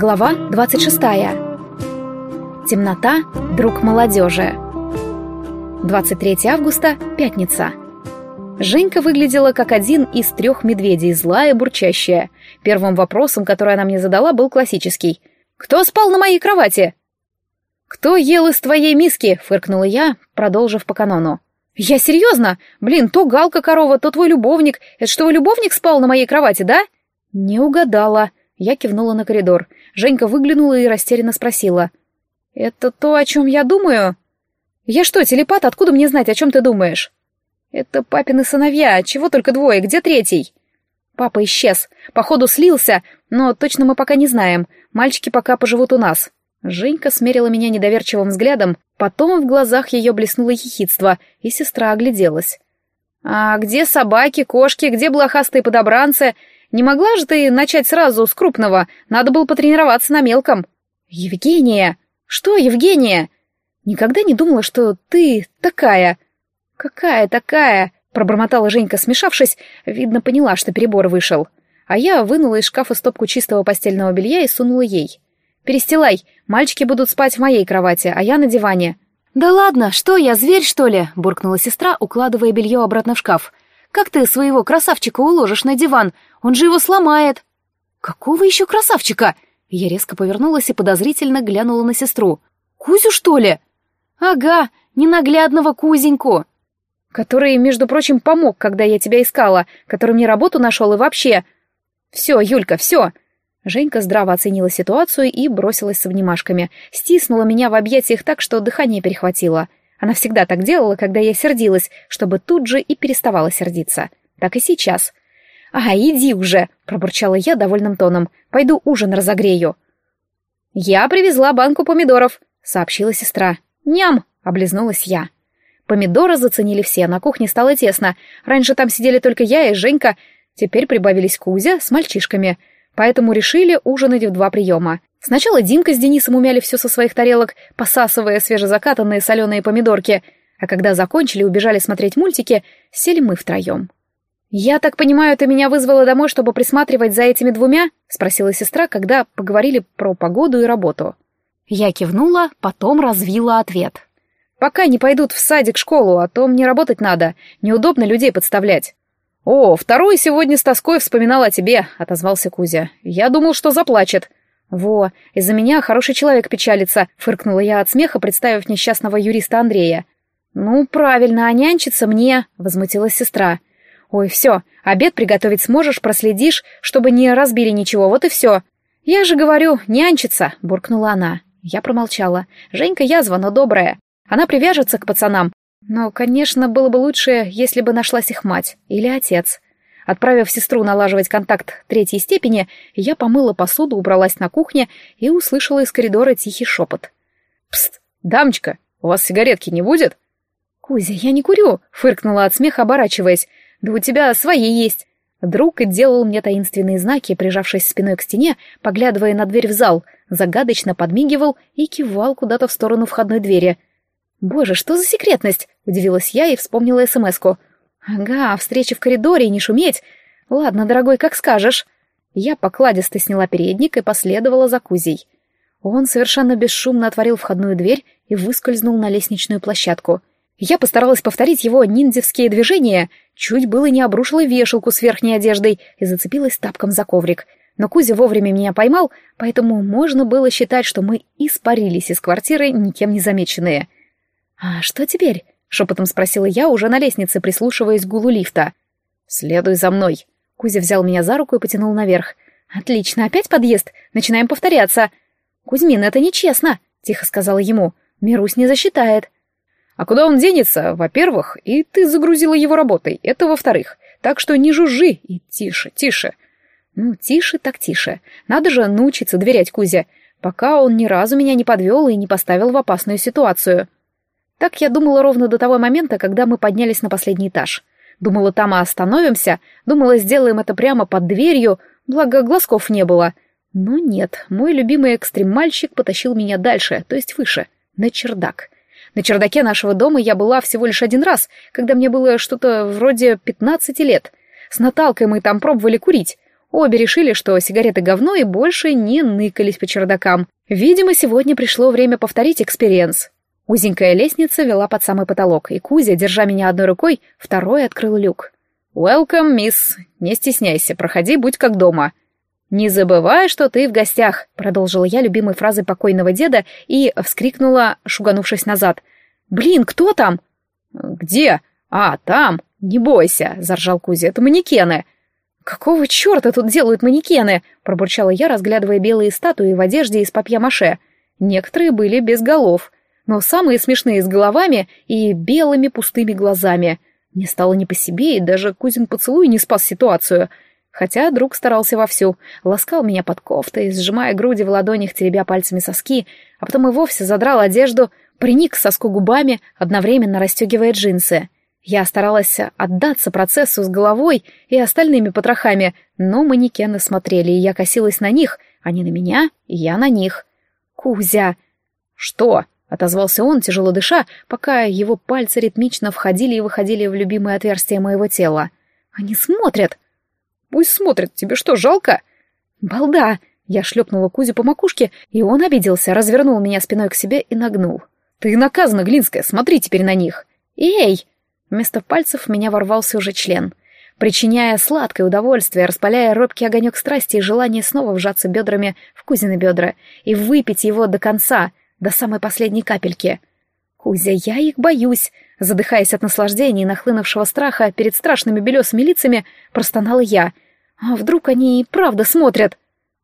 Глава 26. Темнота — друг молодежи. 23 августа, пятница. Женька выглядела как один из трех медведей, злая бурчащая. Первым вопросом, который она мне задала, был классический. «Кто спал на моей кровати?» «Кто ел из твоей миски?» — фыркнула я, продолжив по канону. «Я серьезно? Блин, то Галка корова, то твой любовник. Это что, любовник спал на моей кровати, да?» «Не угадала», я кивнула на коридор. Женька выглянула и растерянно спросила. «Это то, о чем я думаю?» «Я что, телепат? Откуда мне знать, о чем ты думаешь?» «Это папины сыновья. Чего только двое? Где третий?» «Папа исчез. Походу слился, но точно мы пока не знаем. Мальчики пока поживут у нас». Женька смерила меня недоверчивым взглядом, потом в глазах ее блеснуло хихидство, и сестра огляделась. «А где собаки, кошки, где блохастые подобранцы? Не могла же ты начать сразу с крупного? Надо было потренироваться на мелком. Евгения! Что, Евгения? Никогда не думала, что ты такая. Какая такая? Пробормотала Женька, смешавшись. Видно, поняла, что перебор вышел. А я вынула из шкафа стопку чистого постельного белья и сунула ей. «Перестилай, мальчики будут спать в моей кровати, а я на диване». «Да ладно, что я, зверь, что ли?» — буркнула сестра, укладывая белье обратно в шкаф. Как ты своего красавчика уложишь на диван? Он же его сломает!» «Какого еще красавчика?» Я резко повернулась и подозрительно глянула на сестру. «Кузю, что ли?» «Ага, ненаглядного Кузеньку!» «Который, между прочим, помог, когда я тебя искала, который мне работу нашел и вообще...» «Все, Юлька, все!» Женька здраво оценила ситуацию и бросилась с обнимашками, стиснула меня в объятиях так, что дыхание перехватило — она всегда так делала, когда я сердилась, чтобы тут же и переставала сердиться. Так и сейчас. «А, иди уже!» — пробурчала я довольным тоном. «Пойду ужин разогрею». «Я привезла банку помидоров», — сообщила сестра. «Ням!» — облизнулась я. Помидоры заценили все, на кухне стало тесно. Раньше там сидели только я и Женька, теперь прибавились Кузя с мальчишками. Поэтому решили ужинать в два приема. Сначала Димка с Денисом умяли все со своих тарелок, посасывая свежезакатанные соленые помидорки, а когда закончили и убежали смотреть мультики, сели мы втроем. «Я так понимаю, ты меня вызвала домой, чтобы присматривать за этими двумя?» — спросила сестра, когда поговорили про погоду и работу. Я кивнула, потом развила ответ. «Пока не пойдут в садик, школу, а то мне работать надо. Неудобно людей подставлять». «О, второй сегодня с тоской вспоминал о тебе», — отозвался Кузя. «Я думал, что заплачет». «Во, из-за меня хороший человек печалится», — фыркнула я от смеха, представив несчастного юриста Андрея. «Ну, правильно, а нянчиться мне», — возмутилась сестра. «Ой, все, обед приготовить сможешь, проследишь, чтобы не разбили ничего, вот и все». «Я же говорю, нянчиться», — буркнула она. Я промолчала. Женька язва, но добрая. Она привяжется к пацанам. Но, конечно, было бы лучше, если бы нашлась их мать или отец. Отправив сестру налаживать контакт третьей степени, я помыла посуду, убралась на кухне и услышала из коридора тихий шепот. «Пст, дамочка, у вас сигаретки не будет?» «Кузя, я не курю», — фыркнула от смеха, оборачиваясь. «Да у тебя свои есть». Друг делал мне таинственные знаки, прижавшись спиной к стене, поглядывая на дверь в зал, загадочно подмигивал и кивал куда-то в сторону входной двери. «Боже, что за секретность?» — удивилась я и вспомнила СМС-ку. «Ага, встреча в коридоре и не шуметь. Ладно, дорогой, как скажешь». Я покладисто сняла передник и последовала за Кузей. Он совершенно бесшумно отворил входную дверь и выскользнул на лестничную площадку. Я постаралась повторить его ниндзевские движения, чуть было не обрушила вешалку с верхней одеждой и зацепилась тапком за коврик. Но Кузя вовремя меня поймал, поэтому можно было считать, что мы испарились из квартиры, никем не замеченные. «А что теперь?» Шепотом спросила я, уже на лестнице, прислушиваясь к гулу лифта. «Следуй за мной». Кузя взял меня за руку и потянул наверх. «Отлично, опять подъезд? Начинаем повторяться». «Кузьмин, это нечестно», — тихо сказала ему. «Мирусь не засчитает». «А куда он денется? Во-первых, и ты загрузила его работой. Это во-вторых. Так что не жужжи и тише, тише». «Ну, тише так тише. Надо же научиться доверять Кузе, пока он ни разу меня не подвел и не поставил в опасную ситуацию». Так я думала ровно до того момента, когда мы поднялись на последний этаж. Думала, там и остановимся, думала, сделаем это прямо под дверью, благо глазков не было. Но нет, мой любимый экстремальщик потащил меня дальше, то есть выше, на чердак. На чердаке нашего дома я была всего лишь один раз, когда мне было что-то вроде 15 лет. С Наталкой мы там пробовали курить. Обе решили, что сигареты говно и больше не ныкались по чердакам. Видимо, сегодня пришло время повторить экспириенс. Узенькая лестница вела под самый потолок, и Кузя, держа меня одной рукой, второй открыл люк. «Welcome, мисс. Не стесняйся, проходи, будь как дома». «Не забывай, что ты в гостях», — продолжила я любимой фразой покойного деда и вскрикнула, шуганувшись назад. «Блин, кто там?» «Где? А, там. Не бойся», — заржал Кузя, — «это манекены». «Какого черта тут делают манекены?» — пробурчала я, разглядывая белые статуи в одежде из папья-маше. Некоторые были без голов, но самые смешные с головами и белыми пустыми глазами. Мне стало не по себе, и даже Кузин поцелуй не спас ситуацию. Хотя друг старался вовсю, ласкал меня под кофтой, сжимая груди в ладонях, теребя пальцами соски, а потом и вовсе задрал одежду, приник соску губами, одновременно расстегивая джинсы. Я старалась отдаться процессу с головой и остальными потрохами, но манекены смотрели, и я косилась на них, они на меня, и я на них. «Кузя!» «Что?» — отозвался он, тяжело дыша, пока его пальцы ритмично входили и выходили в любимое отверстие моего тела. «Они смотрят!» «Пусть смотрят, тебе что, жалко?» «Балда!» Я шлепнула Кузю по макушке, и он обиделся, развернул меня спиной к себе и нагнул. «Ты наказана, Глинская, смотри теперь на них!» «Эй!» Вместо пальцев меня ворвался уже член. Причиняя сладкое удовольствие, распаляя робкий огонек страсти и желание снова вжаться бедрами в Кузины бедра и выпить его до конца, до самой последней капельки. «Кузя, я их боюсь!» Задыхаясь от наслаждения и нахлынувшего страха перед страшными белесыми лицами, простонала я. «А вдруг они и правда смотрят?»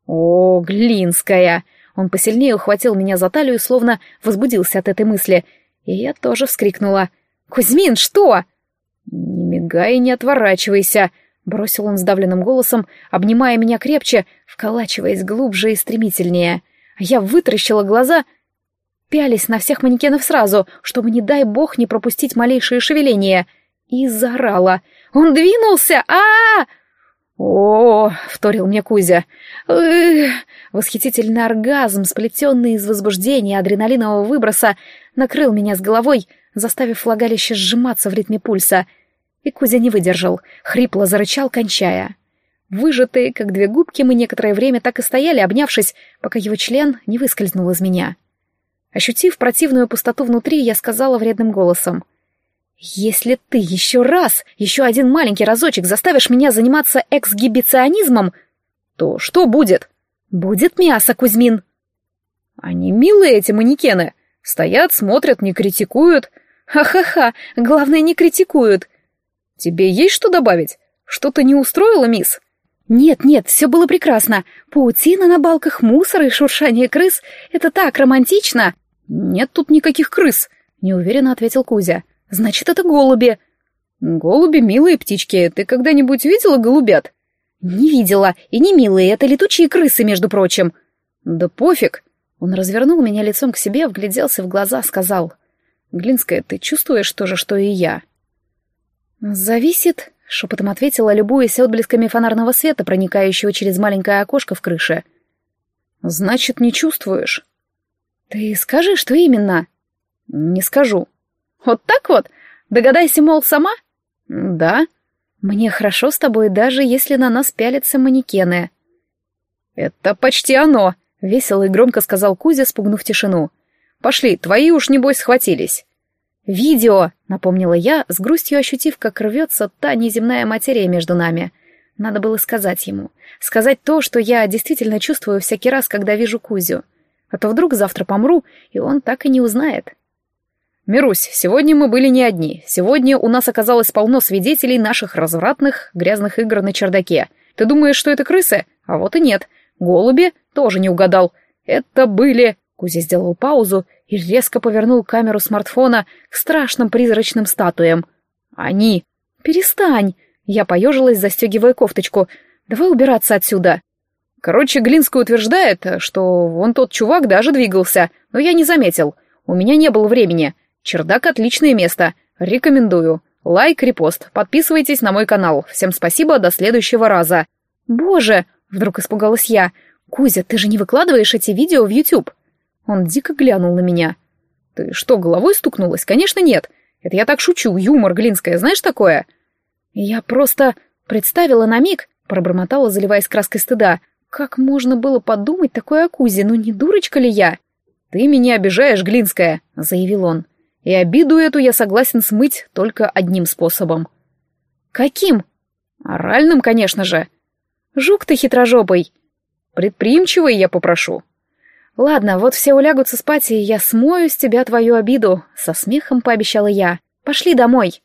«О, Глинская!» Он посильнее ухватил меня за талию, словно возбудился от этой мысли. И я тоже вскрикнула. «Кузьмин, что?» «Не мигай и не отворачивайся», — бросил он сдавленным голосом, обнимая меня крепче, вколачиваясь глубже и стремительнее. Я вытаращила глаза, пялись на всех манекенов сразу, чтобы, не дай бог, не пропустить малейшее шевеление, и заорала. «Он двинулся! а, -а, -а «О, -о, -о — вторил мне Кузя, Эх! восхитительный оргазм, сплетенный из возбуждения адреналинового выброса, накрыл меня с головой, заставив влагалище сжиматься в ритме пульса. И Кузя не выдержал, хрипло зарычал, кончая. Выжатые, как две губки, мы некоторое время так и стояли, обнявшись, пока его член не выскользнул из меня. Ощутив противную пустоту внутри, я сказала вредным голосом. «Если ты еще раз, еще один маленький разочек заставишь меня заниматься эксгибиционизмом, то что будет?» «Будет мясо, Кузьмин!» «Они милые, эти манекены. Стоят, смотрят, не критикуют. Ха-ха-ха, главное, не критикуют. Тебе есть что добавить? Что-то не устроило, мисс? Нет, нет, все было прекрасно. Паутина на балках, мусор и шуршание крыс — это так романтично. Нет тут никаких крыс, неуверенно ответил Кузя. Значит, это голуби. Голуби — милые птички. Ты когда-нибудь видела голубят? Не видела, и не милые, это летучие крысы, между прочим. Да пофиг. Он развернул меня лицом к себе, вгляделся в глаза, сказал — Глинская, ты чувствуешь то же, что и я?» «Зависит», — шепотом ответила, любуясь отблесками фонарного света, проникающего через маленькое окошко в крыше. «Значит, не чувствуешь?» «Ты скажи, что именно?» «Не скажу». «Вот так вот? Догадайся, мол, сама?» «Да». «Мне хорошо с тобой, даже если на нас пялятся манекены». «Это почти оно», — весело и громко сказал Кузя, спугнув тишину. «Пошли, твои уж, небось, схватились». «Видео!» — напомнила я, с грустью ощутив, как рвется та неземная материя между нами. Надо было сказать ему. Сказать то, что я действительно чувствую всякий раз, когда вижу Кузю. А то вдруг завтра помру, и он так и не узнает. «Мирусь, сегодня мы были не одни. Сегодня у нас оказалось полно свидетелей наших развратных, грязных игр на чердаке. Ты думаешь, что это крысы? А вот и нет. Голуби тоже не угадал. Это были...» Кузя сделал паузу и резко повернул камеру смартфона к страшным призрачным статуям. «Они!» «Перестань!» Я поежилась, застегивая кофточку. «Давай убираться отсюда!» Короче, Глинская утверждает, что вон тот чувак даже двигался, но я не заметил. У меня не было времени. Чердак — отличное место. Рекомендую. Лайк, репост. Подписывайтесь на мой канал. Всем спасибо, до следующего раза. Боже! Вдруг испугалась я. Кузя, ты же не выкладываешь эти видео в YouTube? Он дико глянул на меня. «Ты что, головой стукнулась? Конечно, нет. Это я так шучу, юмор, Глинская, знаешь такое?» Я просто представила на миг, пробормотала, заливаясь краской стыда. Как можно было подумать такое о Кузе? Ну не дурочка ли я? Ты меня обижаешь, Глинская, заявил он. И обиду эту я согласен смыть только одним способом. Каким? Оральным, конечно же. Жук ты хитрожопый. Предприимчивый я попрошу. Ладно, вот все улягутся спать, и я смою с тебя твою обиду, со смехом пообещала я. Пошли домой.